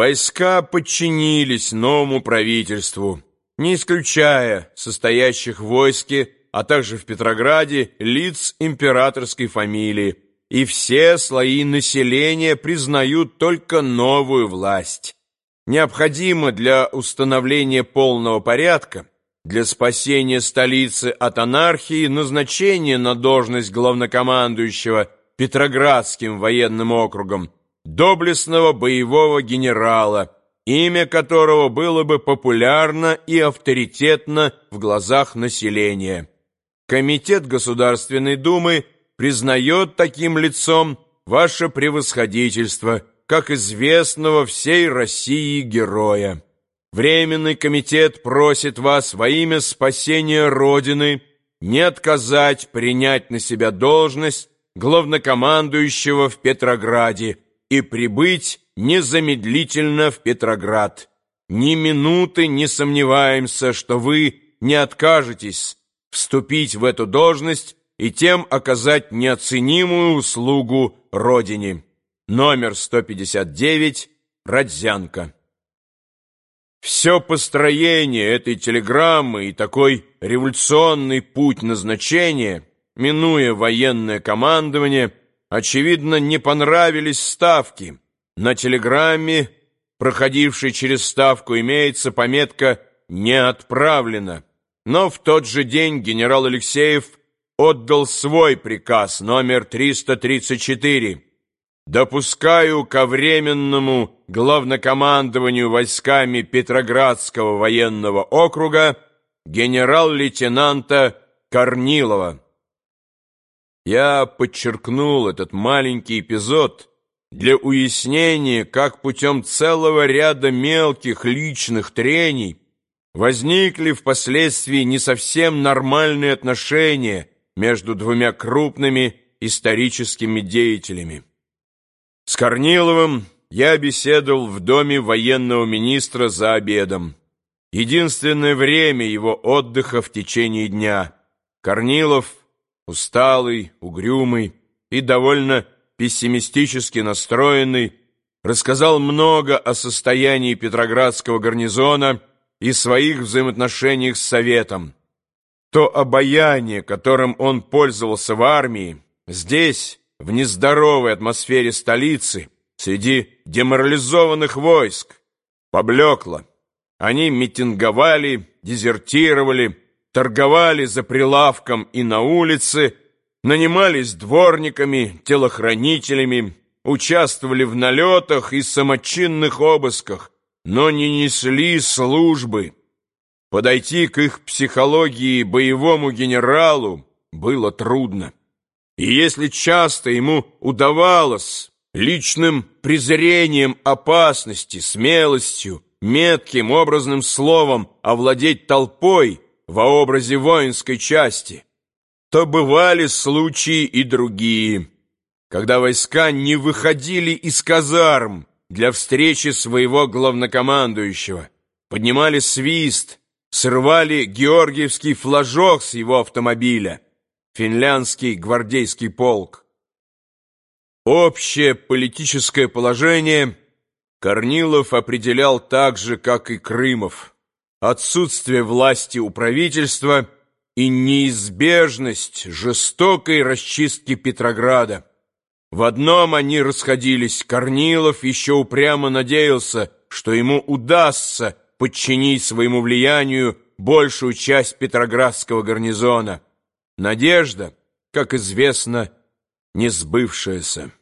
Войска подчинились новому правительству, не исключая состоящих в войске, а также в Петрограде, лиц императорской фамилии, и все слои населения признают только новую власть. Необходимо для установления полного порядка, для спасения столицы от анархии, назначение на должность главнокомандующего Петроградским военным округом доблестного боевого генерала, имя которого было бы популярно и авторитетно в глазах населения. Комитет Государственной Думы признает таким лицом ваше превосходительство, как известного всей России героя. Временный комитет просит вас во имя спасения Родины не отказать принять на себя должность главнокомандующего в Петрограде, и прибыть незамедлительно в Петроград. Ни минуты не сомневаемся, что вы не откажетесь вступить в эту должность и тем оказать неоценимую услугу Родине. Номер 159, Родзянко. Все построение этой телеграммы и такой революционный путь назначения, минуя военное командование – очевидно, не понравились ставки. На телеграмме, проходившей через ставку, имеется пометка «Не отправлено». Но в тот же день генерал Алексеев отдал свой приказ номер 334 «Допускаю ко временному главнокомандованию войсками Петроградского военного округа генерал-лейтенанта Корнилова». Я подчеркнул этот маленький эпизод для уяснения, как путем целого ряда мелких личных трений возникли впоследствии не совсем нормальные отношения между двумя крупными историческими деятелями. С Корниловым я беседовал в доме военного министра за обедом. Единственное время его отдыха в течение дня. Корнилов усталый, угрюмый и довольно пессимистически настроенный, рассказал много о состоянии Петроградского гарнизона и своих взаимоотношениях с Советом. То обаяние, которым он пользовался в армии, здесь, в нездоровой атмосфере столицы, среди деморализованных войск, поблекло. Они митинговали, дезертировали, торговали за прилавком и на улице, нанимались дворниками, телохранителями, участвовали в налетах и самочинных обысках, но не несли службы. Подойти к их психологии боевому генералу было трудно. И если часто ему удавалось личным презрением опасности, смелостью, метким образным словом овладеть толпой, во образе воинской части, то бывали случаи и другие, когда войска не выходили из казарм для встречи своего главнокомандующего, поднимали свист, срывали георгиевский флажок с его автомобиля, финляндский гвардейский полк. Общее политическое положение Корнилов определял так же, как и Крымов отсутствие власти у правительства и неизбежность жестокой расчистки Петрограда. В одном они расходились. Корнилов еще упрямо надеялся, что ему удастся подчинить своему влиянию большую часть Петроградского гарнизона. Надежда, как известно, не сбывшаяся.